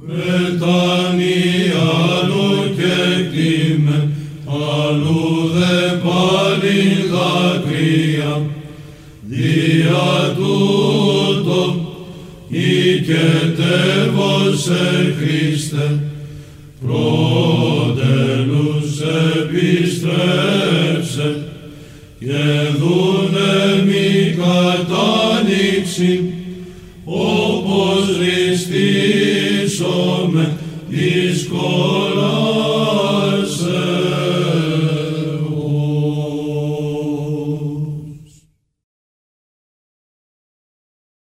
Μετανία αλλού και κτήμε, αλλού δε πάλι δακρύα, δια τούτο οικετεύωσε Χριστέ, πρότελους επιστρέψε, και δούνε μη κατάνοιξη, όπως ριστήσομε δυσκολά.